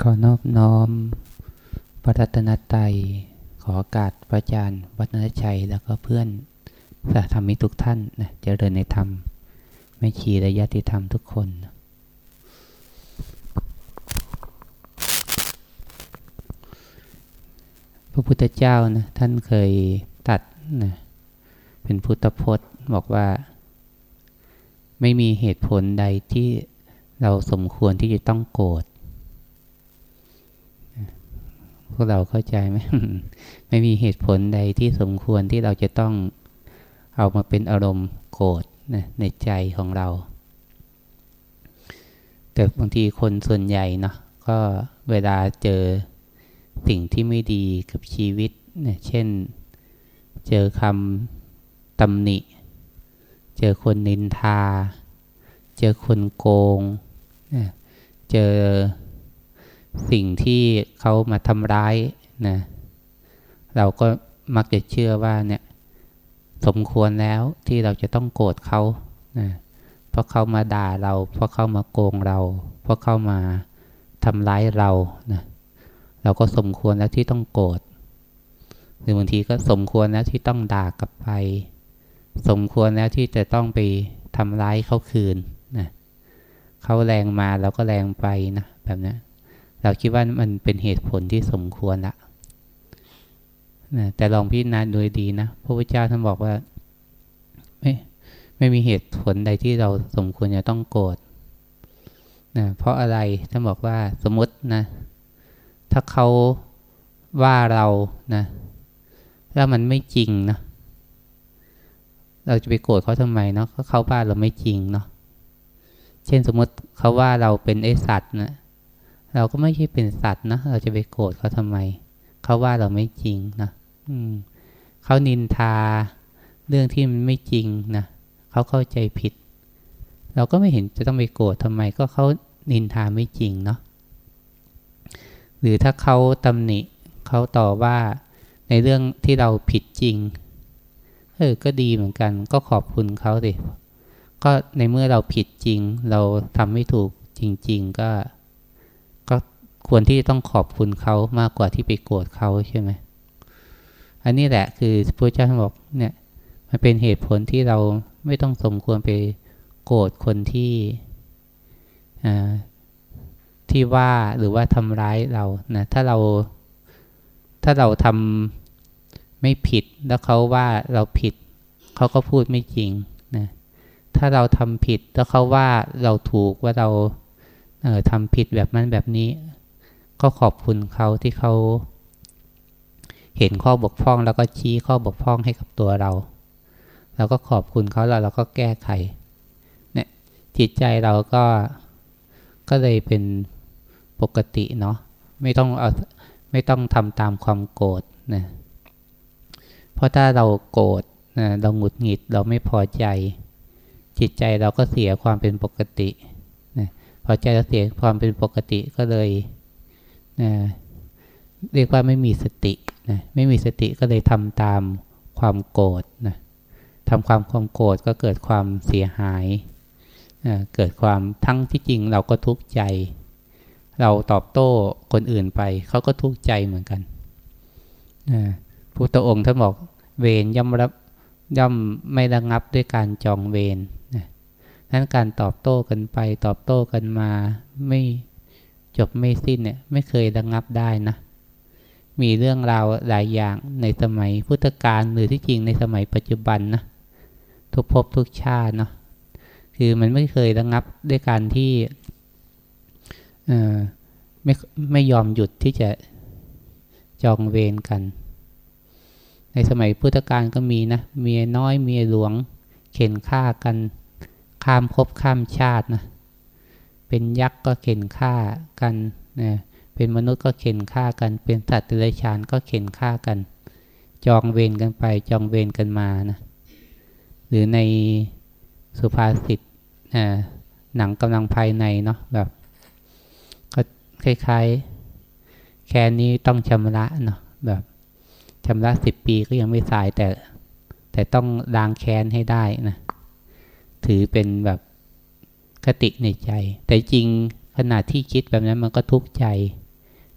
ขอนอบน้อมพระรัตนตรัยขอโอกาสพระอาจารย์ วัฒนชัยแล้วก็เพื่อนสาธรรมิทุกท่านนะเจริญในธรรม ไม่ชีระยะติธรรมทุกคนนะพระพุทธเจ้านะท่านเคยตัดนะเป็นพุทธพจน์บอกว่า ไม่มีเหตุผลใดที่เราสมควรที่จะต้องโกรธ พวกเราเข้าใจไหมไม่มีเหตุผลใดที่สมควรที่เราจะต้องเอามาเป็นอารมณ์โกรธนะในใจของเรา แต่บางทีคนส่วนใหญ่เนาะก็เวลาเจอสิ่งที่ไม่ดีกับชีวิตนะเช่น เจอคำตำหนิ เจอคนนินทา เจอคนโกงนะเจอ สิ่งที่เขามาทำร้ายนะเราก็มักจะเชื่อว่าเนี่ยสมควรแล้วที่เราจะต้องโกรธเขานะเพราะเขามาด่าเรา เพราะเขามาโกงเรา เพราะเขามาทำร้ายเรานะเราก็สมควรแล้วที่ต้องโกรธหรือบางทีก็สมควรแล้วที่ต้องด่ากลับไป สมควรแล้วที่จะต้องไปทำร้ายเขาคืนนะเขาแรงมาเราก็แรงไปนะแบบนี้ เราคิดว่ามันเป็นเหตุผลที่สมควรละนะแต่ลองพิจารณาโดยดีนะพระพุทธเจ้าท่านบอกว่า ไม่ไม่มีเหตุผลใดที่เราสมควรจะต้องโกรธนะเพราะอะไรท่านบอกว่าสมมตินะ ถ้าเขาว่าเรานะแล้วมันไม่จริงนะเราจะไปโกรธเขาทำไมเนาะเขาว่าเราไม่จริงเนาะเช่นสมมติเขาว่าเราเป็นไอสัตว์นะ เราก็ไม่ใช่เป็นสัตว์นะเราจะไปโกรธเขาทำไม เขาว่าเราไม่จริงนะอืมเขานินทาเรื่องที่มันไม่จริงนะเขาเข้าใจผิด เราก็ไม่เห็นจะต้องไปโกรธทำไมก็เขานินทาไม่จริงเนาะหรือถ้าเขาตำหนิเขาต่อว่าในเรื่องที่เราผิดจริงเออก็ดีเหมือนกัน ก็ขอบคุณเขาสิก็ในเมื่อเราผิดจริง เราทำไม่ถูกจริง ๆ ก็ ควรที่ต้องขอบคุณเขามากกว่าที่ไปโกรธเขาใช่ไหมอันนี้แหละคือพระเจ้าท่านบอกเนี่ยมันเป็นเหตุผลที่เราไม่ต้องสมควรไปโกรธคนที่ที่ว่าหรือว่าทำร้ายเรานะถ้าเราถ้าเราทำไม่ผิดแล้วเขาว่าเราผิด เขาก็พูดไม่จริงนะถ้าเราทำผิดแล้วเขาว่าเราถูกว่าเราเออทำผิดแบบนั้นแบบนี้ ก็ขอบคุณเขาที่เขา เห็นข้อบกพร่องแล้วก็ชี้ข้อบกพร่องให้กับตัวเรา เราก็ขอบคุณเขาแล้วเราก็แก้ไข เนี่ยจิตใจเราก็ก็เลยเป็นปกติเนาะไม่ต้องเอาไม่ต้องทำตามความโกรธนะเพราะถ้าเราโกรธนะเราหงุดหงิดเราไม่พอใจ จิตใจเราก็เสียความเป็นปกตินะพอใจเราเสียความเป็นปกติก็เลย นะเรียกว่าไม่มีสตินะไม่มีสติก็เลยทำตามความโกรธนะทำความความโกรธก็เกิดความเสียหายนะเกิดความทั้งที่จริงเราก็ทุกข์ใจ เราตอบโต้คนอื่นไปเขาก็ทุกข์ใจเหมือนกันนะพุทธองค์ท่านบอกเวรย่อมรับย่อมไม่ระงับด้วยการจองเวรนะนั้นการตอบโต้กันไป ตอบโต้กันมาไม่ จบไม่สิ้นเนี่ยไม่เคยระงงับได้นะ มีเรื่องราวหลายอย่างในสมัยพุทธกาลหรือที่จริงในสมัยปัจจุบันนะทุกภพทุกชาติเนาะคือมันไม่เคยระงงับด้วยการที่ไม่ไม่ยอมหยุดที่จะจองเวรกัน ในสมัยพุทธกาลก็มีนะ เมียน้อยเมียหลวง เข็นฆ่ากัน ข้ามภพข้ามชาตินะ เป็นยักษ์ก็เข็นฆ่ากันนะเป็นมนุษย์ก็เข็นฆ่ากัน เป็นสัตว์เดรัจฉานก็เข็นฆ่ากัน จองเวรกันไปจองเวรกันมานะหรือในสุภาษิตหนังกำลังภายในเนาะแบบ ก็คล้ายๆ แค่นี้ต้องชำระเนาะแบบชำระสิบปีก็ยังไม่สายแต่ แต่ต้องล้างแค้นให้ได้นะถือเป็นแบบ คติในใจ แต่จริงขณะที่คิดแบบนั้นมันก็ทุกข์ใจ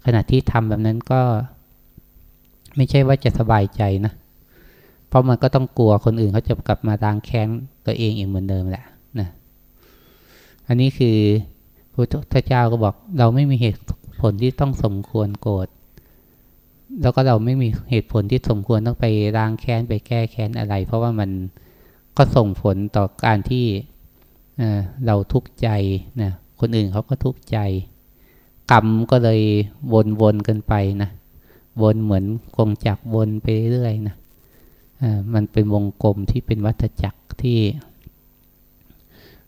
ขณะที่ทำแบบนั้นก็ ไม่ใช่ว่าจะสบายใจนะ เพราะมันก็ต้องกลัวคนอื่นเขาจะกลับมาล้างแค้นตัวเองอีกเหมือนเดิมแหละนะอันนี้คือพระพุทธเจ้าก็บอก เราไม่มีเหตุผลที่ต้องสมควรโกรธแล้วก็เราไม่มีเหตุผลที่สมควรต้องไปล้างแค้นไปแก้แค้นอะไร เพราะว่ามันก็ส่งผลต่อการที่ เราทุกข์ใจนะคนอื่นเขาก็ทุกข์ใจ กรรมก็เลยวนๆกันไปนะวนเหมือนกงจักรวนไปเรื่อยนะมันเป็นวงกลมที่เป็นวัฏจักรที่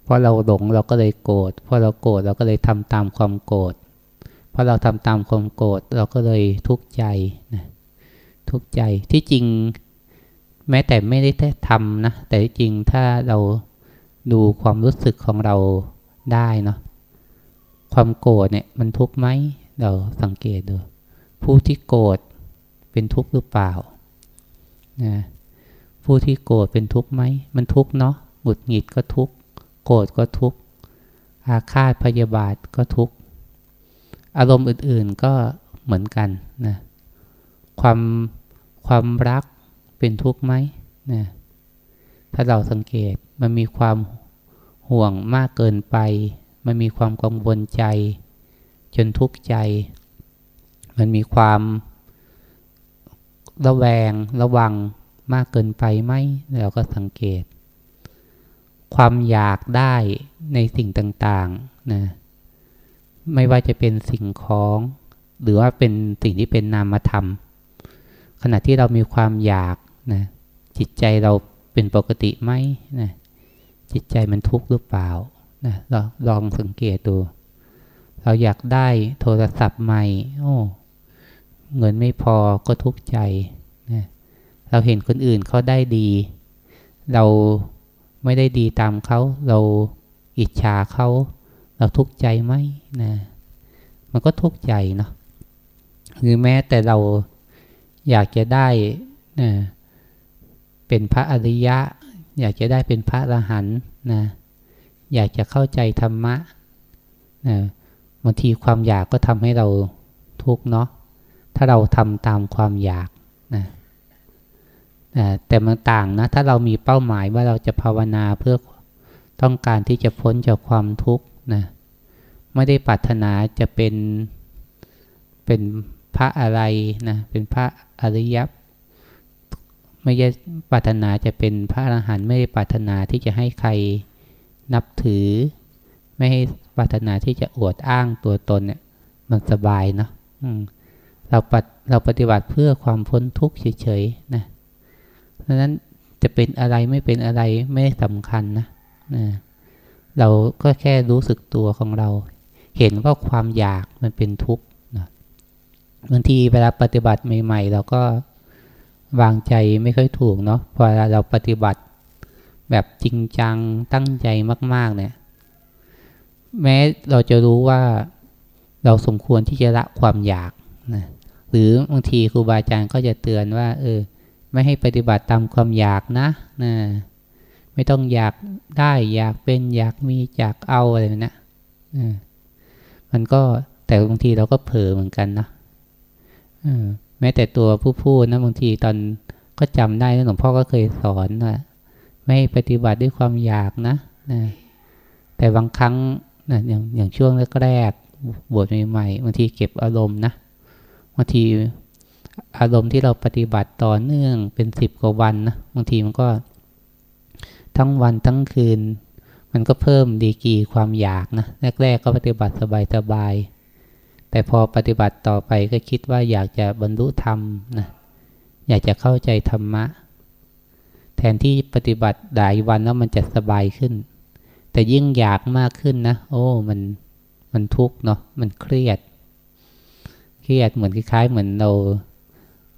เพราะเราหลงเราก็เลยโกรธเพราะเราโกรธเราก็เลยทำตามความโกรธเพราะเราทำตามความโกรธเราก็เลยทุกข์ใจนะทุกข์ใจที่จริงแม้แต่ไม่ได้ทำนะแต่จริงถ้าเรา ดูความรู้สึกของเราได้เนาะความโกรธเนี่ยมันทุกข์ไหมเราสังเกตดู ผู้ที่โกรธเป็นทุกข์หรือเปล่านะผู้ที่โกรธเป็นทุกข์ไหมมันทุกข์เนาะหงุดหงิดก็ทุกข์โกรธก็ทุกข์อาฆาตพยาบาทก็ทุกข์อารมณ์อื่นๆก็เหมือนกันนะความความรักเป็นทุกข์ไหมนะ ถ้าเราสังเกตมันมีความห่วงมากเกินไป มันมีความกังวลใจ จนทุกข์ใจ มันมีความระแวงระวังมากเกินไปไหมเราก็สังเกต ความอยากได้ในสิ่งต่างๆนะไม่ว่าจะเป็นสิ่งของ หรือว่าเป็นสิ่งที่เป็นนามธรรม ขณะที่เรามีความอยากนะจิตใจเรา เป็นปกติไหมนะจิตใจมันทุกข์หรือเปล่านะเราลองสังเกตดู เราอยากได้โทรศัพท์ใหม่ โอ้เงินไม่พอก็ทุกข์ใจนะเราเห็นคนอื่นเขาได้ดี เราไม่ได้ดีตามเขา เราอิจฉาเขา เราทุกข์ใจไหมนะมันก็ทุกข์ใจเนาะหรือแม้แต่เราอยากจะได้นะ เป็นพระอริยะ อยากจะได้เป็นพระอรหันต์นะอยากจะเข้าใจธรรมะนะบางทีความอยากก็ทำให้เราทุกข์เนาะถ้าเราทำตามความอยากนะนะแต่มันต่างนะถ้าเรามีเป้าหมายว่าเราจะภาวนาเพื่อต้องการที่จะพ้นจากความทุกข์นะไม่ได้ปรารถนาจะเป็นเป็นพระอะไรนะเป็นพระอริย ไม่ได้ปรารถนาจะเป็นพระอรหันต์ไม่ได้ปรารถนาที่จะให้ใครนับถือ ไม่ให้ปรารถนาที่จะอวดอ้างตัวตนเนี่ย มันสบายเนาะเราปเราปฏิบัติเพื่อความพ้นทุกข์เฉยๆนะดังนั้นจะเป็นอะไรไม่เป็นอะไรไม่สำคัญนะนะเราก็แค่รู้สึกตัวของเรา เห็นว่าความอยากมันเป็นทุกข์นะบางทีเวลาปฏิบัติใหม่ ๆ เราก็ วางใจไม่ค่อยถูกเนาะพอเราปฏิบัติ แบบจริงจังตั้งใจมาก ๆ เนี่ย แม้เราจะรู้ว่าเราสมควรที่จะละความอยากนะหรือบางทีครูบาอาจารย์ก็จะเตือนว่า เออ ไม่ให้ปฏิบัติตามความอยากนะนะไม่ต้องอยากได้อยากเป็นอยากมีอยากเอาอะไรนะมันก็แต่บางทีเราก็เผลอเหมือนกันนะ แม้แต่ตัวผู้พูดนะบางทีตอนก็จำได้นะหลวงพ่อก็เคยสอนว่าไม่ปฏิบัติด้วยความอยากนะนะแต่บางครั้งนะอย่างอย่างช่วงแรกๆบวชใหม่ๆบางทีเก็บอารมณ์นะบางทีอารมณ์ที่เราปฏิบัติต่อเนื่องเป็นสิบกว่าวันนะบางทีมันก็ ทั้งวันทั้งคืน มันก็เพิ่มดีกีความอยากนะแรกๆก็ปฏิบัติสบายๆ แต่พอปฏิบัติต่อไปก็คิดว่าอยากจะบรรลุธรรมนะอยากจะเข้าใจธรรมะ แทนที่ปฏิบัติหลายวันแล้วมันจะสบายขึ้น แต่ยิ่งอยากมากขึ้นนะ โอ้มันมันทุกข์เนาะมันเครียด เครียดเหมือนคล้ายๆ เหมือนเรา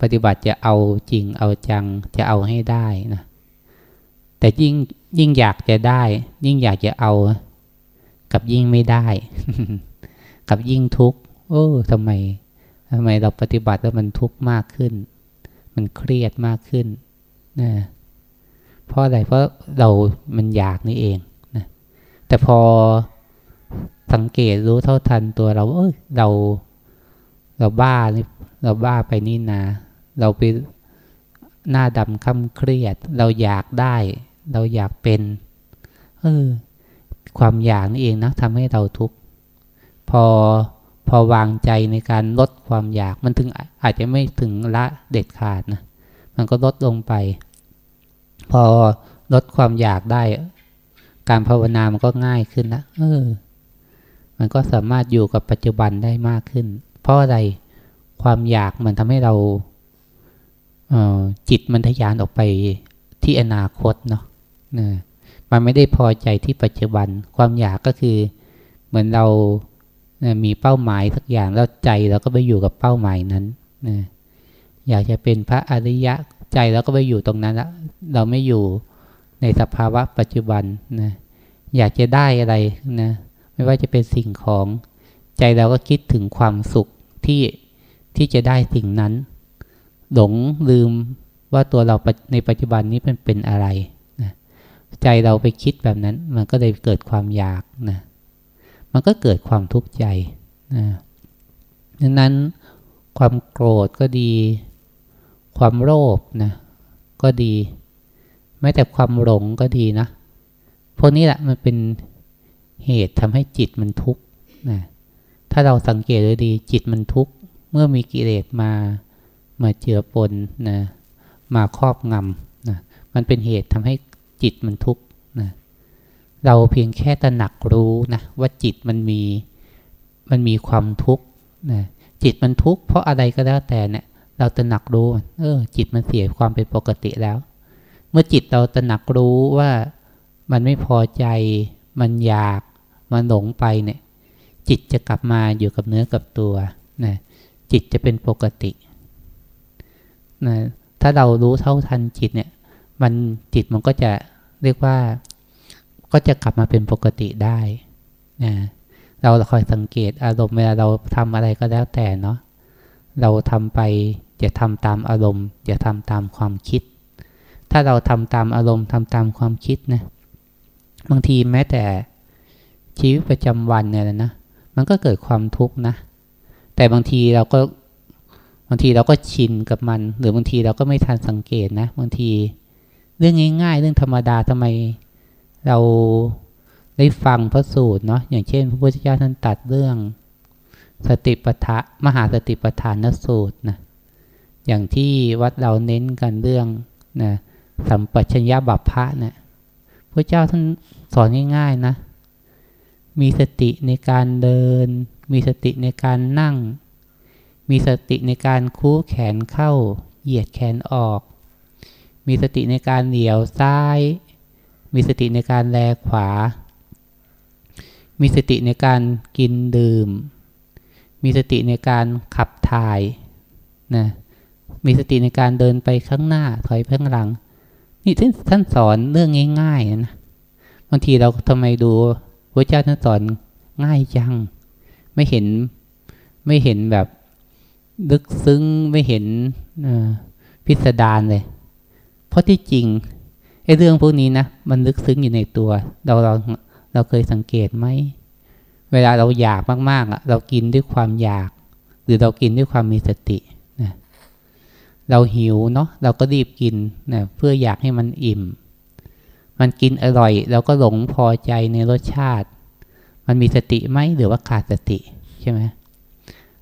ปฏิบัติจะเอาจริงเอาจังจะเอาให้ได้นะแต่ยิ่งยิ่งอยากจะได้ ยิ่งอยากจะเอา กับยิ่งไม่ได้ กับยิ่งทุกข์ โอ้ทำไมทำไมเราปฏิบัติแล้วมันทุกข์มากขึ้น มันเครียดมากขึ้นนะเพราะอะไรเพราะเรามันอยากนี่เองนะแต่พอสังเกตรู้เท่าทันตัวเราเออเราเราบ้าเราบ้าไปนี่นาเราไปหน้าดำค่ำเครียด เราอยากได้ เราอยากเป็น เออ ความอยากนี่เองนะทำให้เราทุกข์พอ พอวางใจในการลดความอยากมันถึงอาจจะไม่ถึงละเด็ดขาดนะ มันก็ลดลงไป พอลดความอยากได้ การภาวนามันก็ง่ายขึ้นละเออ มันก็สามารถอยู่กับปัจจุบันได้มากขึ้น เพราะอะไรความอยากมันทำให้เราจิตมันทะยานออกไปที่อนาคตเนาะนะมันไม่ได้พอใจที่ปัจจุบัน ความอยากก็คือเหมือนเรา มีเป้าหมายสักอย่างแล้วใจเราก็ไปอยู่กับเป้าหมายนั้นนะอยากจะเป็นพระอริยะใจเราก็ไปอยู่ตรงนั้นละเราไม่อยู่ในสภาวะปัจจุบันนะอยากจะได้อะไรนะไม่ว่าจะเป็นสิ่งของใจเราก็คิดถึงความสุขที่ที่จะได้สิ่งนั้น หลงลืมว่าตัวเราในปัจจุบันนี้เป็นเป็นอะไรนะใจเราไปคิดแบบนั้นมันก็เลยเกิดความอยากนะ มันก็เกิดความทุกข์ใจนะดังนั้นความโกรธก็ดี ความโลภนะก็ดี แม้แต่ความหลงก็ดีนะ พวกนี้แหละมันเป็นเหตุทำให้จิตมันทุกข์นะถ้าเราสังเกตดูดีจิตมันทุกข์ เมื่อมีกิเลสมามาเจือปนนะมาครอบงำนะมันเป็นเหตุทำให้จิตมันทุกข์นะ เราเพียงแค่ตระหนักรู้นะว่าจิตมันมีมันมีความทุกข์นะจิตมันทุกข์เพราะอะไรก็แล้วแต่เนี่ย เราตระหนักรู้เออ จิตมันเสียความเป็นปกติแล้ว เมื่อจิตเราตระหนักรู้ว่ามันไม่พอใจ มันอยาก มันหลงไปเนี่ย จิตจะกลับมาอยู่กับเนื้อกับตัวนะจิตจะเป็นปกตินะถ้าเรารู้เท่าทันจิตเนี่ย มันจิตมันก็จะเรียกว่า ก็จะกลับมาเป็นปกติได้นะเราคอยสังเกตอารมณ์เวลาเราทำอะไรก็แล้วแต่เนาะเราทำไปจะทำตามอารมณ์จะทำตามความคิด ถ้าเราทำตามอารมณ์ทำตามความคิดนะบางทีแม้แต่ชีวิตประจำวันเนี่ยนะมันก็เกิดความทุกข์นะ แต่บางทีเราก็บางทีเราก็ชินกับมัน หรือบางทีเราก็ไม่ทันสังเกตนะ บางทีเรื่องง่าย ๆ เรื่องธรรมดาทำไม เราได้ฟังพระสูตรเนาะอย่างเช่น พระพุทธเจ้าท่านตัดเรื่อง สติปัฏฐามหาสติปัฏฐานสูตรนะอย่างที่วัดเราเน้นกันเรื่องนะสัมปชัญญะบัพพะเนะี่ยพระเจ้าท่านสอนง่ายๆนะ มีสติในการเดิน มีสติในการนั่ง มีสติในการคู่แขนเข้า เหยียดแขนออก มีสติในการเหลียวซ้าย มีสติในการแลขวา มีสติในการกินดื่ม มีสติในการขับถ่ายนะมีสติในการเดินไปข้างหน้าถอยไปข้างหลัง นี่ท่านสอนเรื่องง่ายๆนะบางทีเราทำไมดูพระเจ้าท่านสอนง่ายจัง ไม่เห็นไม่เห็นแบบลึกซึ้งไม่เห็นพิสดารเลย เพราะที่จริง ไอ้เรื่องพวกนี้นะมันลึกซึ้งอยู่ในตัว เราเราเราเคยสังเกตไหมเวลาเราอยากมากๆอะ เรากินด้วยความอยาก หรือเรากินด้วยความมีสตินะเราหิวเนาะเราก็รีบกินนะเพื่ออยากให้มันอิ่ม มันกินอร่อยเราก็หลงพอใจในรสชาติ มันมีสติไหมหรือว่าขาดสติใช่ไหม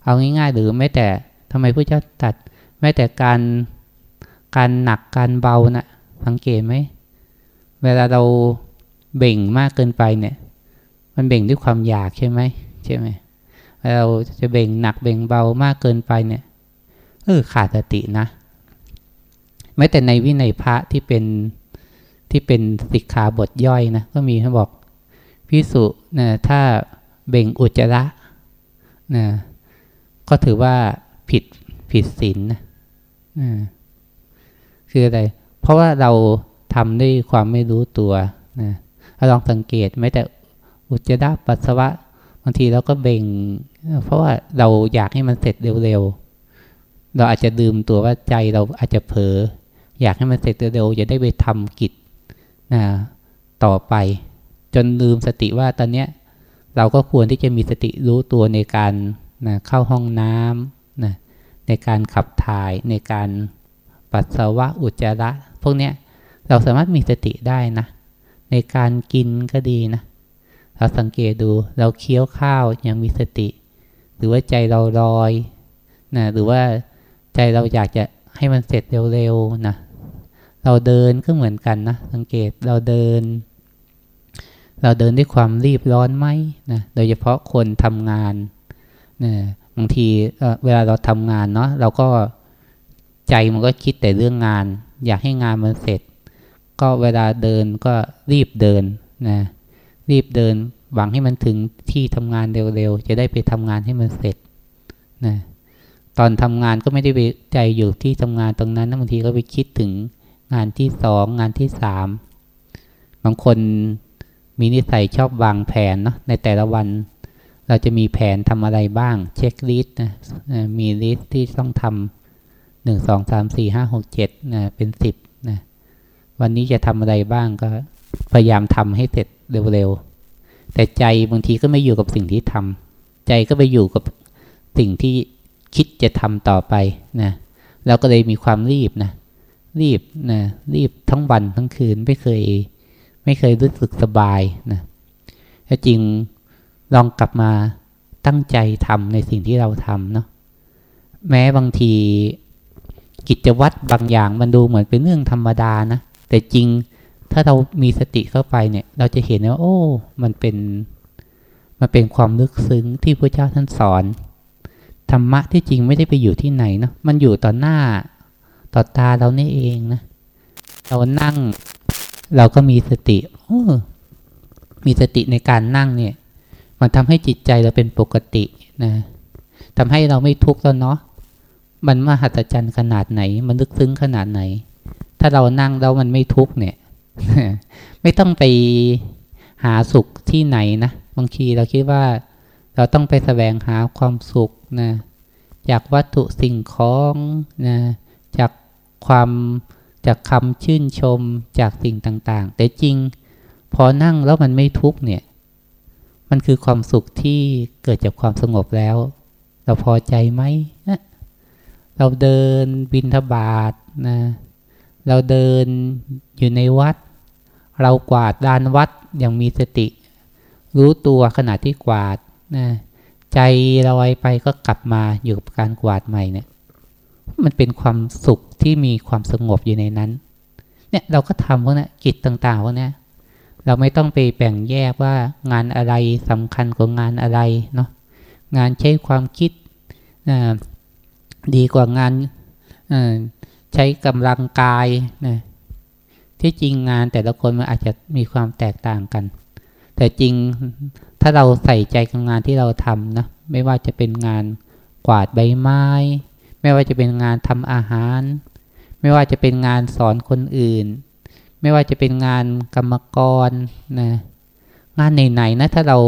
เอาง่ายๆหรือแม้แต่ทำไมพระเจ้าตัดแม้แต่การการหนักการเบานะ่ะ สังเกตไหม เวลาเราเบ่งมากเกินไปเนี่ย มันเบ่งด้วยความอยากใช่ไหมใช่ไหมเราจะเบ่งหนักเบ่งเบามากเกินไปเนี่ยเออขาดสตินะแม้แต่ในวินัยพระที่เป็นที่เป็นสิกขาบทย่อยนะก็มีเขาบอกพิสุนะถ้าเบ่งอุจจาระนะก็ถือว่าผิดผิดศีลนะคืออะไร เพราะว่าเราทำด้วยความไม่รู้ตัวนะลองสังเกตไหมแต่อุจจาระปัสสาวะบางทีเราก็เบ่ง เพราะว่าเราอยากให้มันเสร็จเร็วๆ เราอาจจะดื่มตัวว่าใจเราอาจจะเผลออยากให้มันเสร็จเร็วๆจะได้ไปทำกิจนะต่อไป จนลืมสติว่าตอนเนี้ยเราก็ควรที่จะมีสติรู้ตัวในการนะเข้าห้องน้ำนะในการขับถ่ายในการปัสสาวะอุจจาระ พวกเนี้ยเราสามารถมีสติได้นะ ในการกินก็ดีนะ เราสังเกตดูเราเคี้ยวข้าวยังมีสติ หรือว่าใจเราลอยนะหรือว่าใจเราอยากจะให้มันเสร็จเร็วๆนะเราเดินก็เหมือนกันนะสังเกตเราเดิน เราเดินด้วยความรีบร้อนไหมนะโดยเฉพาะคนทำงานนะบางทีเวลาเราทำงานเนาะเราก็ใจมันก็คิดแต่เรื่องงาน อยากให้งานมันเสร็จ ก็เวลาเดินก็รีบเดินนะรีบเดินหวังให้มันถึงที่ทำงานเร็วๆ จะได้ไปทำงานให้มันเสร็จนะตอนทำงานก็ไม่ได้ไปใจอยู่ที่ทำงานตรงนั้นนะบางทีก็ไปคิดถึงงานที่สองงานที่สามบางคนมีนิสัยชอบวางแผนเนาะในแต่ละวัน เราจะมีแผนทำอะไรบ้าง checklist นะมี list ที่ต้องทำ หนึ่งสองสามสี่ห้าหกเจ็ดนะเป็นสิบนะวันนี้จะทำอะไรบ้างก็พยายามทำให้เสร็จเร็วๆ แต่ใจบางทีก็ไม่อยู่กับสิ่งที่ทำใจก็ไปอยู่กับสิ่งที่คิดจะทำต่อไปนะเราก็เลยมีความรีบนะรีบนะรีบทั้งวันทั้งคืนไม่เคย ไม่เคยรู้สึกสบายนะถ้าจริงลองกลับมาตั้งใจทำในสิ่งที่เราทำเนาะแม้บางที กิจวัตรบางอย่างมันดูเหมือนเป็นเรื่องธรรมดานะ แต่จริงถ้าเรามีสติเข้าไปเนี่ย เราจะเห็นว่า โอ้ มันเป็น มันเป็นความลึกซึ้งที่พระเจ้าท่านสอนธรรมะที่จริงไม่ได้ไปอยู่ที่ไหนเนาะมันอยู่ต่อหน้าต่อตาเรานี่เองนะเรานั่ง เราก็มีสติโอ้มีสติในการนั่งเนี่ย มันทำให้จิตใจเราเป็นปกตินะทำให้เราไม่ทุกข์แล้วเนาะ มันมหัศจรรย์ขนาดไหน มันลึกซึ้งขนาดไหน ถ้าเรานั่งแล้วมันไม่ทุกข์เนี่ย ไม่ต้องไปหาสุขที่ไหนนะ บางทีเราคิดว่า เราต้องไปแสวงหาความสุขนะ จากวัตถุสิ่งของนะ จากความจากคำชื่นชมจากสิ่งต่าง ๆ แต่จริง พอนั่งแล้วมันไม่ทุกเนี่ย มันคือความสุขที่เกิดจากความสงบแล้ว เราพอใจไหมนะ เราเดินบินทบาทนะเราเดินอยู่ในวัด เรากวาดลานวัดอย่างมีสติ รู้ตัวขณะที่กวาดนะใจลอยไปก็กลับมาอยู่กับการกวาดใหม่เนี่ย มันเป็นความสุขที่มีความสงบอยู่ในนั้น เนี่ยเราก็ทำพวกนี้กิจต่างๆพวกนี้เราไม่ต้องไปแบ่งแยกว่างานอะไรสำคัญกว่างานอะไรเนาะงานใช้ความคิดนะ ดีกว่างานใช้กำลังกายนะที่จริงงานแต่ละคนมันอาจจะมีความแตกต่างกัน แต่จริงถ้าเราใส่ใจกับงานที่เราทำนะไม่ว่าจะเป็นงานกวาดใบไม้ ไม่ว่าจะเป็นงานทำอาหาร ไม่ว่าจะเป็นงานสอนคนอื่น ไม่ว่าจะเป็นงานกรรมกรนะงานไหนๆนะถ้าเรา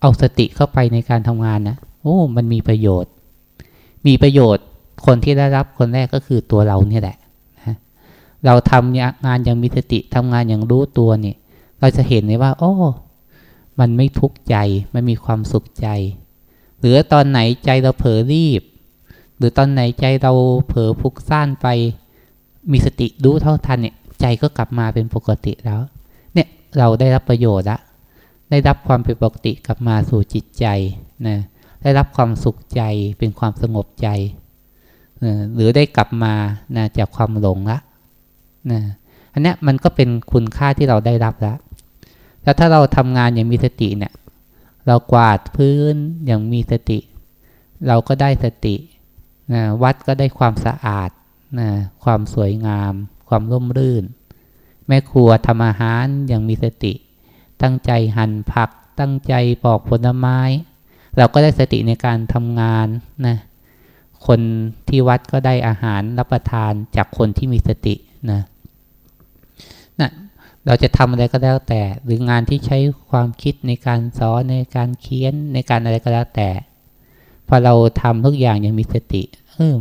เอาสติเข้าไปในการทำงานนะโอ้มันมีประโยชน์ มีประโยชน์คนที่ได้รับคนแรกก็คือตัวเราเนี่ยแหละนะเราทำงานอย่างมีสติทำงานอย่างรู้ตัวเนี่ยเราจะเห็นเลยว่าโอ้มันไม่ทุกข์ใจมันมีความสุขใจ หรือตอนไหนใจเราเผลอรีบ หรือตอนไหนใจเราเผลอพุกซ่านไป มีสติรู้เท่าทันเนี่ย ใจก็กลับมาเป็นปกติแล้ว เนี่ยเราได้รับประโยชน์ละได้รับความเป็นปกติกลับมาสู่จิตใจนะ ได้รับความสุขใจเป็นความสงบใจ หรือได้กลับมานะจากความหลงละนะอันนี้มันก็เป็นคุณค่าที่เราได้รับแล้ว แล้วถ้าเราทำงานอย่างมีสติเนี่ย เรากวาดพื้นอย่างมีสติ เราก็ได้สตินะวัดก็ได้ความสะอาดนะความสวยงาม ความร่มรื่น แม่ครัวทำอาหารอย่างมีสติ ตั้งใจหั่นผัก ตั้งใจปอกผลไม้ เราก็ได้สติในการทำงานนะคนที่วัดก็ได้อาหารรับประทานจากคนที่มีสตินะนะเราจะทำอะไรก็แล้วแต่ หรืองานที่ใช้ความคิดในการสอนในการเขียนในการอะไรก็แล้วแต่ พอเราทำทุกอย่างยังมีสติเออ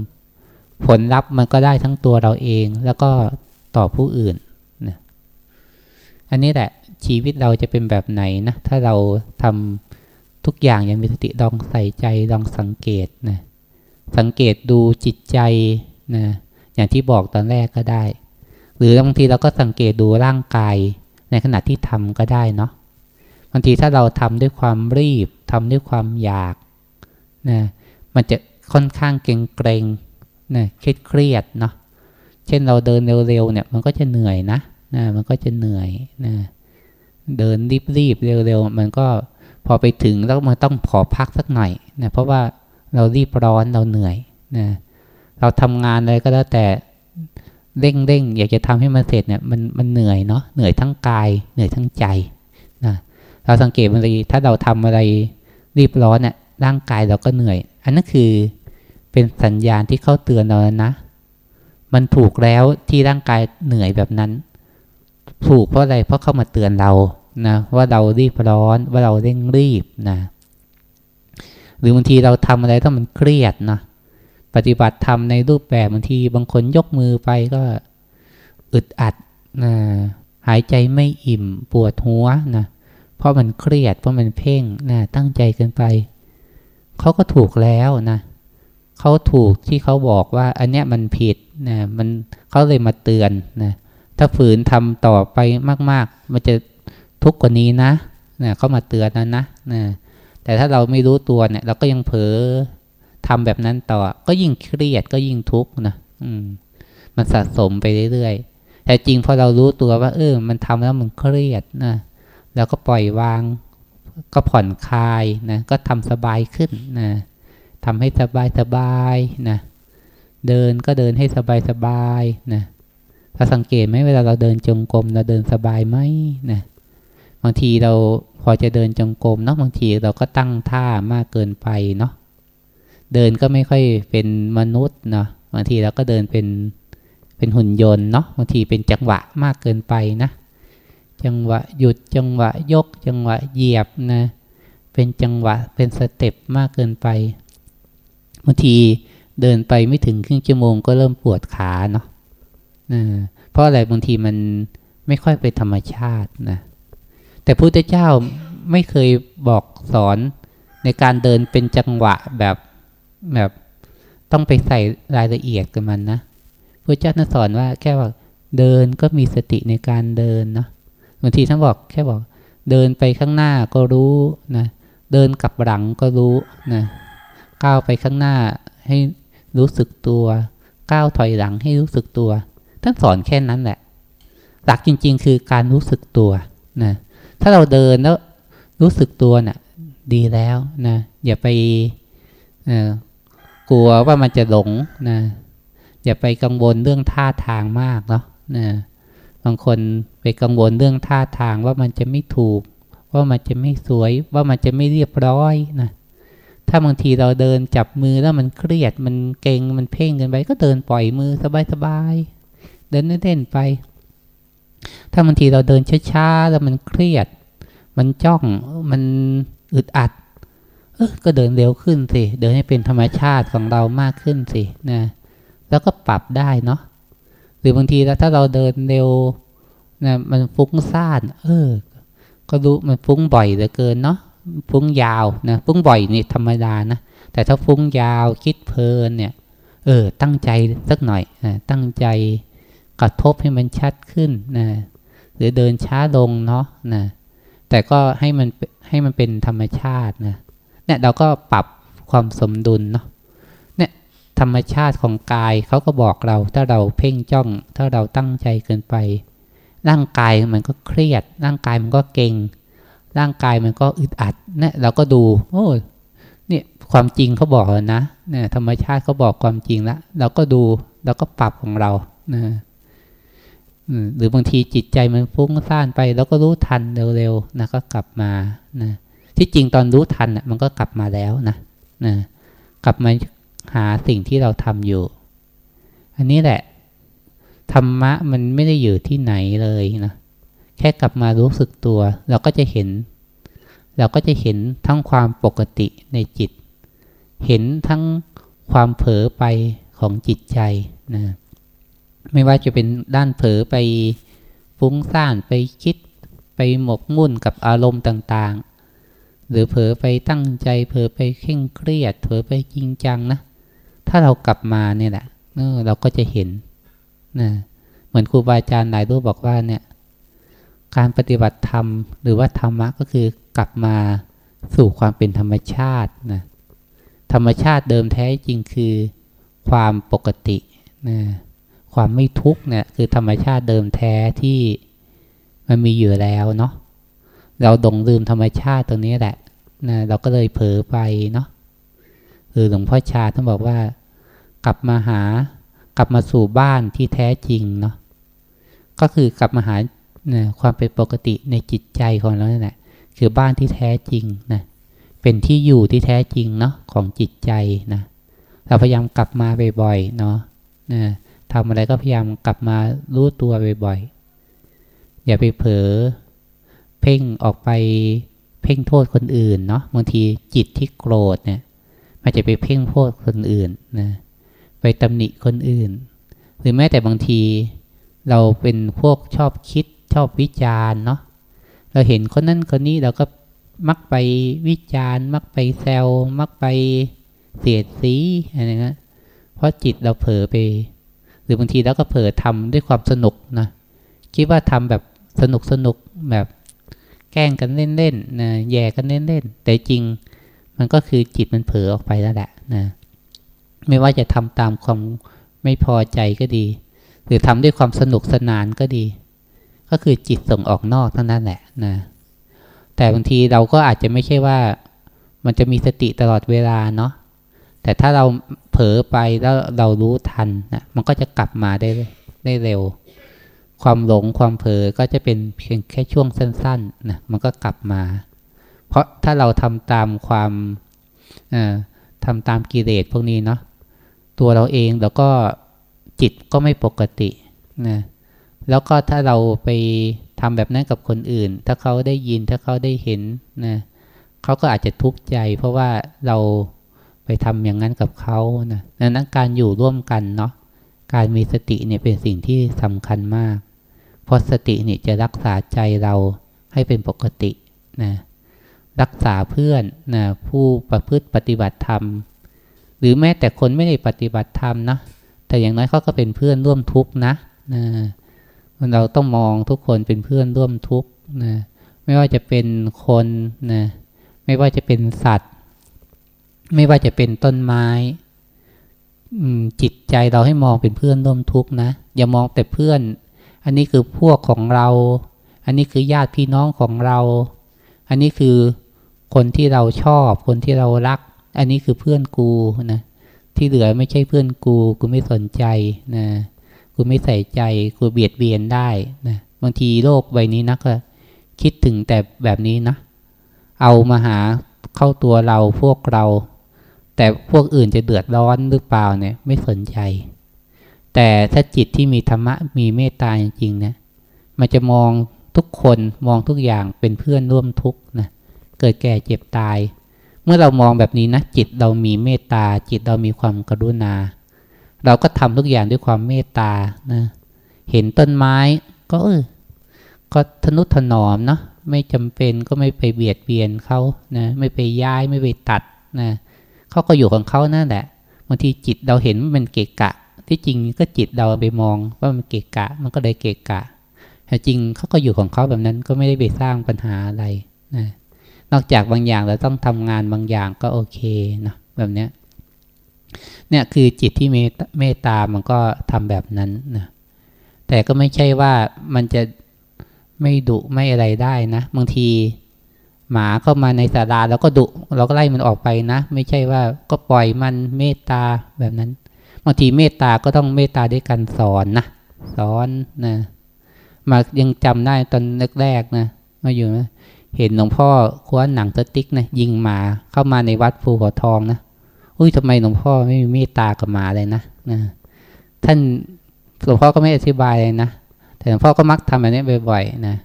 ผลลัพธ์มันก็ได้ทั้งตัวเราเองแล้วก็ต่อผู้อื่นนะอันนี้แหละชีวิตเราจะเป็นแบบไหนนะ ถ้าเราทำ ทุกอย่างยังมีสติลองใส่ใจลองสังเกตนะสังเกตดูจิตใจนะอย่างที่บอกตอนแรกก็ได้ หรือบางทีเราก็สังเกตดูร่างกายในขณะที่ทำก็ได้เนาะบางทีถ้าเราทำด้วยความรีบทำด้วยความอยากนะมันจะค่อนข้างเกรงเกรงนะเครียดเครียดเนาะเช่นเราเดินเร็วๆเนี่ยมันก็จะเหนื่อยนะนะมันก็จะเหนื่อยนะเดินรีบๆเร็วๆมันก็ พอไปถึงแล้วมันต้องขอพักสักหน่อยนะเพราะว่าเรารีบร้อนเราเหนื่อยนะเราทำงานอะไรก็แล้วแต่เร่งเร่งอยากจะทำให้มันเสร็จเนี่ยมันมันเหนื่อยเนาะเหนื่อยทั้งกายเหนื่อยทั้งใจนะเราสังเกตบางทีถ้าเราทำอะไรรีบร้อนเนี่ยร่างกายเราก็เหนื่อย อันนั้นคือเป็นสัญญาณที่เขาเตือนเราแล้วนะ มันถูกแล้วที่ร่างกายเหนื่อยแบบนั้น ถูกเพราะอะไรเพราะเข้ามาเตือนเรานะว่าเรารีบร้อนว่าเราเร่งรีบนะ หรือบางทีเราทำอะไรต้องมันเครียดนะปฏิบัติธรรมในรูปแบบบางทีบางคนยกมือไปก็อึดอัดนะหายใจไม่อิ่มปวดหัวนะเพราะมันเครียดเพราะมันเพ่งนะตั้งใจเกินไปเขาก็ถูกแล้วนะเขาถูกที่เขาบอกว่า อันเนี้ยมันผิดนะมันเขาเลยมาเตือนนะถ้าฝืนทำต่อไปมาก ๆ มันจะ ทุกข์กว่านี้นะนะเขามาเตือนนั้นนะนะแต่ถ้าเราไม่รู้ตัวเนี่ย เราก็ยังเผลอทำแบบนั้นต่อ ก็ยิ่งเครียดก็ยิ่งทุกข์นะอืม มันสะสมไปเรื่อยๆแต่จริงพอเรารู้ตัวว่า เออ มันทำแล้วมันเครียดนะแล้วก็ปล่อยวาง ก็ผ่อนคลายนะก็ทำสบายขึ้นนะทำให้สบายสบายนะเดินก็เดินให้สบายสบายนะเราสังเกตไหมเวลาเราเดินจงกรมเราเดินสบายไหมนะ บางทีเราพอจะเดินจงกรมเนาะบางทีเราก็ตั้งท่ามากเกินไปเนาะเดินก็ไม่ค่อยเป็นมนุษย์เนาะบางทีเราก็เดินเป็นเป็นหุ่นยนต์เนาะบางทีเป็นจังหวะมากเกินไปนะ จังหวะหยุดจังหวะยก จังหวะเหยียบนะเป็นจังหวะเป็นสเต็ปมากเกินไปบางทีเดินไปไม่ถึงครึ่งชั่วโมงก็เริ่มปวดขาเนาะนะเพราะอะไรบางทีมันไม่ค่อยเป็นธรรมชาตินะ แต่พุทธเจ้าไม่เคยบอกสอนในการเดินเป็นจังหวะแบบแบบต้องไปใส่รายละเอียดกับมันนะพระเจ้าท่านสอนว่าแค่ว่าเดินก็มีสติในการเดินเนาะบางทีท่านบอกแค่บอก เดินไปข้างหน้าก็รู้นะเดินกลับหลังก็รู้นะก้าวไปข้างหน้าให้รู้สึกตัวก้าวถอยหลังให้รู้สึกตัวท่านสอนแค่นั้นแหละ หลักจริง ๆ คือการรู้สึกตัวนะ ถ้าเราเดินแล้วรู้สึกตัวนะ่ะ ดีแล้วนะอย่าไปกลัวว่ามันจะหลงนะอย่าไปกังวลเรื่องท่าทางมากเนาะนะบางคนไปกังวลเรื่องท่าทางว่ามันจะไม่ถูก ว่ามันจะไม่สวย ว่ามันจะไม่เรียบร้อยนะถ้าบางทีเราเดินจับมือแล้วมันเครียดมันเก่งมันเพ่งกันไปก็เดินปล่อยมือสบายๆเดินเล่นๆไป ถ้าบางทีเราเดินช้าๆแล้วมันเครียด มันจ้องมันอึดอัด เออก็เดินเร็วขึ้นสิเดินให้เป็นธรรมชาติของเรามากขึ้นสินะแล้วก็ปรับได้เนาะหรือบางทีถ้าเราเดินเร็วนะมันฟุ้งซ่าน เออ ก็รู้มันฟุ้งบ่อยเหลือเกินเนาะฟุ้งยาวนะฟุ้งบ่อยนี่ธรรมดานะแต่ถ้าฟุ้งยาวคิดเพลินเนี่ย เออ ตั้งใจสักหน่อยนะตั้งใจกระทบให้มันชัดขึ้นนะ หรือเดินช้าลงเนาะนะแต่ก็ให้มันให้มันเป็นธรรมชาตินะเนี่ยเราก็ปรับความสมดุลเนาะเนี่ยธรรมชาติของกายเขาก็บอกเรา ถ้าเราเพ่งจ้อง ถ้าเราตั้งใจเกินไป ร่างกายมันก็เครียด ร่างกายมันก็เก่ง ร่างกายมันก็อึดอัดเนี่ยเราก็ดูโอ้เนี่ยความจริงเขาบอกแล้วนะเนี่ยธรรมชาติเขาบอกความจริงแล้วเราก็ดูเราก็ปรับของเรานะ หรือบางทีจิตใจมันฟุ้งซ่านไปเราก็รู้ทันเร็วๆนะก็กลับมานะที่จริงตอนรู้ทันมันก็กลับมาแล้วนะนะกลับมาหาสิ่งที่เราทำอยู่ อันนี้แหละ ธรรมะมันไม่ได้อยู่ที่ไหนเลยนะแค่กลับมารู้สึกตัว เราก็จะเห็น เราก็จะเห็นทั้งความปกติในจิต เห็นทั้งความเผลอไปของจิตใจนะ ไม่ว่าจะเป็นด้านเผลอไปฟุ้งซ่านไปคิดไปหมกมุ่นกับอารมณ์ต่างหรือเผลอไปตั้งใจเผลอไปเคร่งเครียดเผลอไปจริงจังนะถ้าเรากลับมาเนี่ยแหละเราก็จะเห็นนะเหมือนครูบาอาจารย์หลายรูปบอกว่าเนี่ยการปฏิบัติธรรมหรือว่าธรรมะก็คือกลับมาสู่ความเป็นธรรมชาตินะธรรมชาติเดิมแท้จริงคือความปกตินะ ความไม่ทุกข์เนี่ยคือธรรมชาติเดิมแท้ที่มันมีอยู่แล้วเนาะเราดงลืมธรรมชาติตรงนี้แหละนะเราก็เลยเผลอไปเนาะคือหลวงพ่อชาท่านบอกว่า กลับมาหากลับมาสู่บ้านที่แท้จริงเนาะก็คือกลับมาหานะความเป็นปกติในจิตใจของเราเนี่ยแหละคือบ้านที่แท้จริงนะเป็นที่อยู่ที่แท้จริงเนาะของจิตใจนะเราพยายามกลับมาบ่อยๆเนาะนะ ทำอะไรก็พยายามกลับมารู้ตัวบ่อยๆ อย่าไปเผลอเพ่งออกไปเพ่งโทษคนอื่นเนาะบางทีจิตที่โกรธเนี่ยมันจะไปเพ่งโทษคนอื่นนะไปตำหนิคนอื่น หรือแม้แต่บางทีเราเป็นพวกชอบคิดชอบวิจารณ์เนาะเราเห็นคนนั้นคนนี้เราก็มักไปวิจารณ์ มักไปแซวมักไปเสียดสีอะไรนะเพราะจิตเราเผลอไป รือบางทีเราก็เผลอทำด้วยความสนุกนะคิดว่าทำแบบสนุกสนุกแบบแกล้งกันเล่นๆนะแย่กันเล่นๆแต่จริงมันก็คือจิตมันเผลอออกไปแล้วแหละนะไม่ว่าจะทำตามความไม่พอใจก็ดี หรือทำด้วยความสนุกสนานก็ดี ก็คือจิตส่งออกนอกเท่านั้นแหละนะแต่บางทีเราก็อาจจะไม่ใช่ว่า มันจะมีสติตลอดเวลาเนาะ แต่ถ้าเราเผลอไปแล้วเรารู้ทันนะมันก็จะกลับมาได้ได้เร็ว ความหลงความเผลอก็จะเป็นเพียงแค่ช่วงสั้นๆนะมันก็กลับมา เพราะถ้าเราทำตามความทำตามกิเลสพวกนี้เนาะตัวเราเองแล้วก็จิตก็ไม่ปกตินะแล้วก็ถ้าเราไปทำแบบนั้นกับคนอื่น ถ้าเขาได้ยินถ้าเขาได้เห็นนะเขาก็อาจจะทุกข์ใจ เพราะว่าเรา ไปทำอย่างนั้นกับเขานะดังนั้นการอยู่ร่วมกันเนาะการมีสติเนี่ยเป็นสิ่งที่สำคัญมาก เพราะสติเนี่ยจะรักษาใจเราให้เป็นปกตินะรักษาเพื่อนนะผู้ประพฤติปฏิบัติธรรม หรือแม้แต่คนไม่ได้ปฏิบัติธรรมนะแต่อย่างน้อยเขาก็เป็นเพื่อนร่วมทุกข์นะนะเราต้องมองทุกคนเป็นเพื่อนร่วมทุกข์นะไม่ว่าจะเป็นคนนะไม่ว่าจะเป็นสัตว ไม่ว่าจะเป็นต้นไม้จิตใจเราให้มองเป็นเพื่อนร่วมทุกข์นะ อย่ามองแต่เพื่อน อันนี้คือพวกของเรา อันนี้คือญาติพี่น้องของเรา อันนี้คือคนที่เราชอบ คนที่เรารัก อันนี้คือเพื่อนกูนะที่เหลือไม่ใช่เพื่อนกูกูไม่สนใจนะกูไม่ใส่ใจกูเบียดเบียนได้นะบางทีโลกใบนี้นะก็คิดถึงแต่แบบนี้นะ เอามาหาเข้าตัวเราพวกเรา แต่พวกอื่นจะเดือดร้อนหรือเปล่าเนี่ยไม่สนใจ แต่ถ้าจิตที่มีธรรมะมีเมตตาจริงๆนะมันจะมองทุกคนมองทุกอย่างเป็นเพื่อนร่วมทุกข์นะเกิดแก่เจ็บตาย เมื่อเรามองแบบนี้นะจิตเรามีเมตตา จิตเรามีความกรุณา เราก็ทำทุกอย่างด้วยความเมตตานะเห็นต้นไม้ก็เออก็ทนุถนอมเนาะไม่จำเป็นก็ไม่ไปเบียดเบียนเขานะไม่ไปย้ายไม่ไปตัดนะ เขาก็อยู่ของเขานั่นแหละบางทีจิตเราเห็นมันเกะกะ ที่จริงก็จิตเราไปมองว่ามันเกะกะ มันก็เลยเกะกะแต่จริงเขาก็อยู่ของเขาแบบนั้นก็ไม่ได้ไปสร้างปัญหาอะไรนะนอกจากบางอย่างเราต้องทำงานบางอย่างก็โอเคนะแบบเนี้ยเนี่ยคือจิตที่เมตตามันก็ทำแบบนั้นนะแต่ก็ไม่ใช่ว่ามันจะไม่ดุไม่อะไรได้นะ บางที หมาเข้ามาในศาลาเราก็ดุเราก็ไล่มันออกไปนะ ไม่ใช่ว่าก็ปล่อยมันเมตตาแบบนั้นบางทีเมตตาก็ต้องเมตตาด้วยการสอนนะสอนนะมายังจำได้ตอนแรกๆนะมาอยู่นะเห็นหลวงพ่อคว้าหนังสติ๊กนะยิงหมาเข้ามาในวัดภูเขาทองนะอุ้ยทำไมหลวงพ่อไม่มีเมตตากับหมาเลยนะนะท่านหลวงพ่อก็ไม่อธิบายเลยนะแต่หลวงพ่อก็มักทำแบบนี้บ่อยๆนะ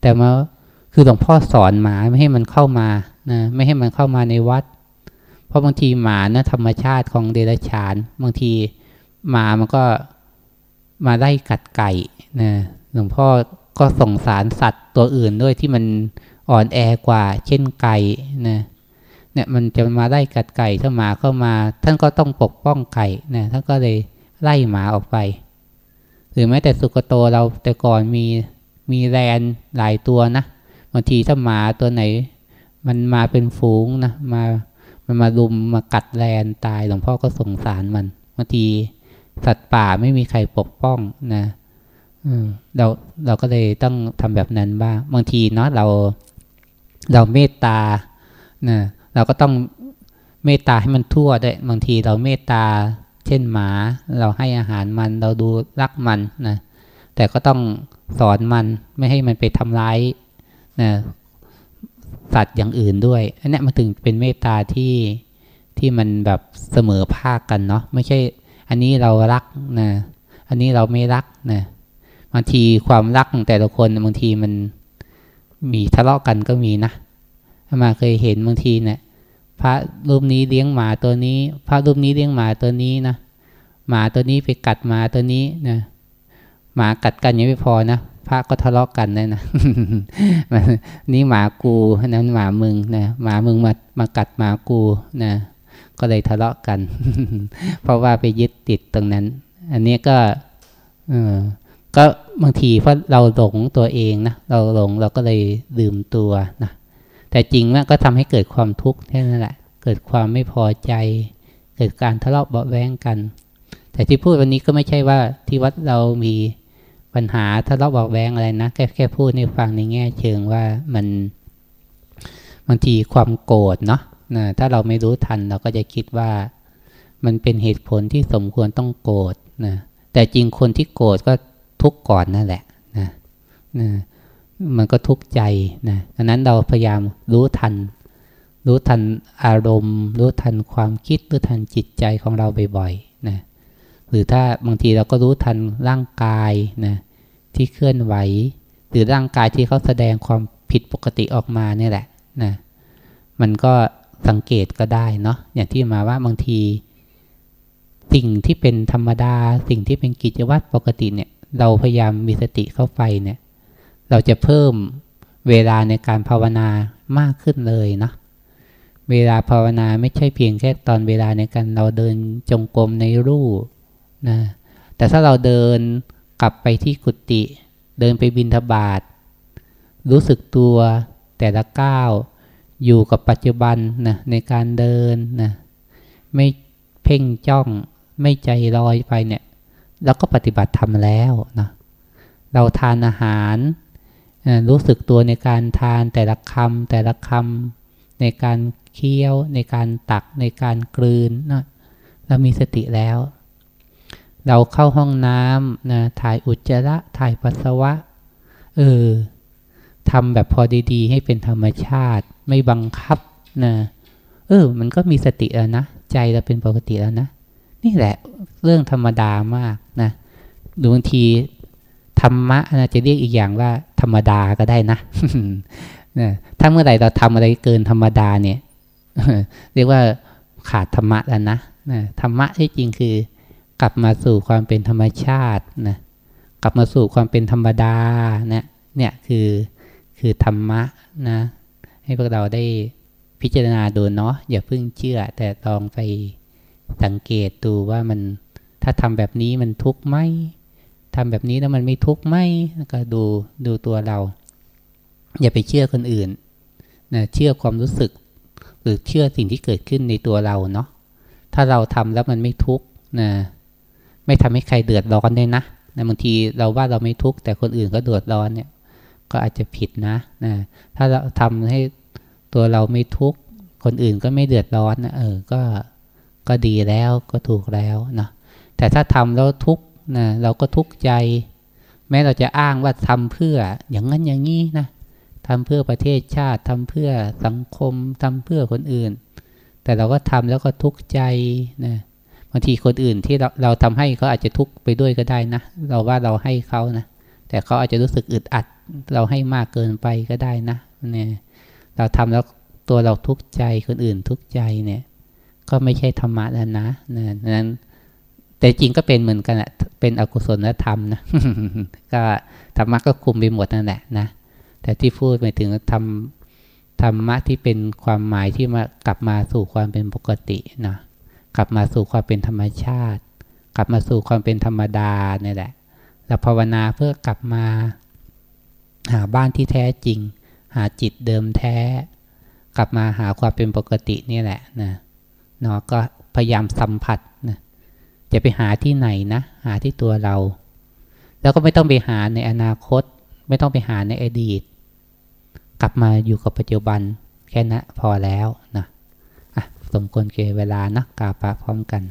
แต่มา คือหลวงพ่อสอนหมาไม่ให้มันเข้ามานะไม่ให้มันเข้ามาในวัด เพราะบางทีหมานะธรรมชาติของเดรัจฉาน บางทีหมามันก็มาไล่กัดไก่นะหลวงพ่อก็ส่งสารสัตว์ตัวอื่นด้วยที่มันอ่อนแอกว่า เช่นไก่นะเนี่ยมันจะมาไล่กัดไก่ถ้าหมาเข้ามา ท่านก็ต้องปกป้องไก่นะท่านก็เลยไล่หมาออกไป หรือแม้แต่สุกโตเราแต่ก่อนมีมีแรนหลายตัวนะ บางทีถ้าหมาตัวไหน มันมาเป็นฝูงนะมามันมาลุมมากัดแรนตายหลวงพ่อก็สงสารมันบางทีสัตว์ป่าไม่มีใครปกป้องนะเราเราก็เลยต้องทำแบบนั้นบ้างบางทีเนาะเราเราเมตตานะเราก็ต้องเมตตาให้มันทั่วด้วยบางทีเราเมตตา เช่นหมา เราให้อาหารมันเราดูรักมันนะแต่ก็ต้องสอนมันไม่ให้มันไปทำร้าย นะสัตว์อย่างอื่นด้วย อันนี้มันถึงเป็นเมตตาที่ที่มันแบบเสมอภาคกันเนาะไม่ใช่ อันนี้เรารักนะอันนี้เราไม่รักนะบางทีความรักของแต่ละคนบางทีมันมีทะเลาะกันก็มีนะมาเคยเห็นบางทีเนะี่ยพระรูปนี้เลี้ยงหมาตัวนี้ พระรูปนี้เลี้ยงหมาตัวนี้นะหมาตัวนี้ไปกัดหมาตัวนี้นะหมากัดกันยังไม่พอนะ พระก็ทะเลาะกกันเลยนะนี่หมากูนั้นหมามึงนะหมามึงมามากัดหมากูนะก็เลยทะเลาะกัน เพราะว่าไปยึดติดตรงนั้น อันนี้ก็เออก็บางทีเพราะเราหลงตัวเองนะเราหลงเราก็เลยลืมตัวนะแต่จริงว่าก็ทำให้เกิดความทุกข์แค่นั้นแหละ เกิดความไม่พอใจ เกิดการทะเลาะเบาแวงกัน แต่ที่พูดวันนี้ก็ไม่ใช่ว่าที่วัดเรามี ปัญหาทะเลาะเบาแวงอะไรนะแค่แค่พูดในฟังในแง่เชิงว่ามันบางทีความโกรธเนาะนะถ้าเราไม่รู้ทันเราก็จะคิดว่า มันเป็นเหตุผลที่สมควรต้องโกรธนะแต่จริงคนที่โกรธก็ทุกข์ก่อนนั่นแหละนะนะมันก็ทุกข์ใจนะดังนั้นเราพยายามรู้ทัน รู้ทันอารมณ์ รู้ทันความคิด รู้ทันจิตใจของเราบ่อยๆนะหรือถ้าบางทีเราก็รู้ทันร่างกายนะ ที่เคลื่อนไหว หรือร่างกายที่เขาแสดงความผิดปกติออกมาเนี่ยแหละนะมันก็สังเกตก็ได้เนาะอย่างที่มาว่าบางที สิ่งที่เป็นธรรมดา สิ่งที่เป็นกิจวัตรปกติเนี่ย เราพยายามมีสติเข้าไปเนี่ย เราจะเพิ่มเวลาในการภาวนามากขึ้นเลยนะเวลาภาวนาไม่ใช่เพียงแค่ตอนเวลาในการเราเดินจงกรมในรูปนะแต่ถ้าเราเดิน กลับไปที่กุฏิเดินไปบินทบาท รู้สึกตัวแต่ละก้าวอยู่กับปัจจุบันนะในการเดินนะไม่เพ่งจ้องไม่ใจลอยไปเนี่ยเราก็ปฏิบัติทำแล้วนะเราทานอาหารรู้สึกตัวในการทานแต่ละคำแต่ละคำในการเคี้ยว ในการตักในการกลืนนะเรามีสติแล้ว เราเข้าห้องน้ำนะถ่ายอุจจาระถ่ายปัสสาวะ เออทำแบบพอดีๆ ให้เป็นธรรมชาติ ไม่บังคับนะเออ มันก็มีสติแล้วนะ ใจเราเป็นปกติแล้วนะ นี่แหละเรื่องธรรมดามากนะบางทีธรรมะนะจะเรียกอีกอย่างว่า ธรรมดาก็ได้นะนะถ้าเมื่อไหร่เราทำอะไรเกินธรรมดาเนี่ย เรียกว่าขาดธรรมะแล้วนะธรรมะที่จริงคือ กลับมาสู่ความเป็นธรรมชาตินะกลับมาสู่ความเป็นธรรมดานะเนี่ยคือคือธรรมะนะให้พวกเราได้พิจารณาดูเนาะอย่าเพิ่งเชื่อ แต่ลองไปสังเกตดูว่ามันถ้าทำแบบนี้มันทุกข์ไหมทำแบบนี้แล้วมันไม่ทุกข์ไหมก็ดูดูตัวเรา อย่าไปเชื่อคนอื่นนะเชื่อความรู้สึก หรือเชื่อสิ่งที่เกิดขึ้นในตัวเราเนาะถ้าเราทำแล้วมันไม่ทุกข์นะ ไม่ทำให้ใครเดือดร้อนเลยนะนะบางทีเราว่าเราไม่ทุกข์แต่คนอื่นก็เดือดร้อนเนี่ย ก็อาจจะผิดนะนะ ถ้าเราทำให้ตัวเราไม่ทุกข์คนอื่นก็ไม่เดือดร้อนนะเออก็ก็ดีแล้วก็ถูกแล้วนะแต่ถ้าทำแล้วทุกข์นะเราก็ทุกข์ใจ แม้เราจะอ้างว่าทำเพื่ออย่างนั้นอย่างนี้นะทำเพื่อประเทศชาติทำเพื่อสังคมทำเพื่อคนอื่น แต่เราก็ทำแล้วก็ทุกข์ใจนะางทีคนอื่นที่เราเราทำให้เขาอาจจะทุกข์ไปด้วยก็ได้นะ เราว่าเราให้เขานะ แต่เขาอาจจะรู้สึกอึดอัด เราให้มากเกินไปก็ได้นะเนี่ยเราทำแล้วตัวเราทุกข์ใจคนอื่นทุกข์ใจเนี่ย ก็ไม่ใช่ธรรมะแล้วนะนั้นแต่จริงก็เป็นเหมือนกันแหละเป็นอกุศลธรรมนะก็ธรรมะก็คุมไปหมดนั่นแหละนะแต่ที่พูดไปถึงทธรรมะที่เป็นความหมายที่มากลับมาสู่ความเป็นปกตินะ กลับมาสู่ความเป็นธรรมชาติ กลับมาสู่ความเป็นธรรมดาเนี่ยแหละเราภาวนาเพื่อกลับมา หาบ้านที่แท้จริง หาจิตเดิมแท้ กลับมาหาความเป็นปกตินี่แหละนะเนาะก็พยายามสัมผัสนะจะไปหาที่ไหนนะ หาที่ตัวเรา แล้วก็ไม่ต้องไปหาในอนาคต ไม่ต้องไปหาในอดีต กลับมาอยู่กับปัจจุบันแค่นั้นพอแล้วนะอะ สมควรเกเวลานะกาปะพร้อมกัน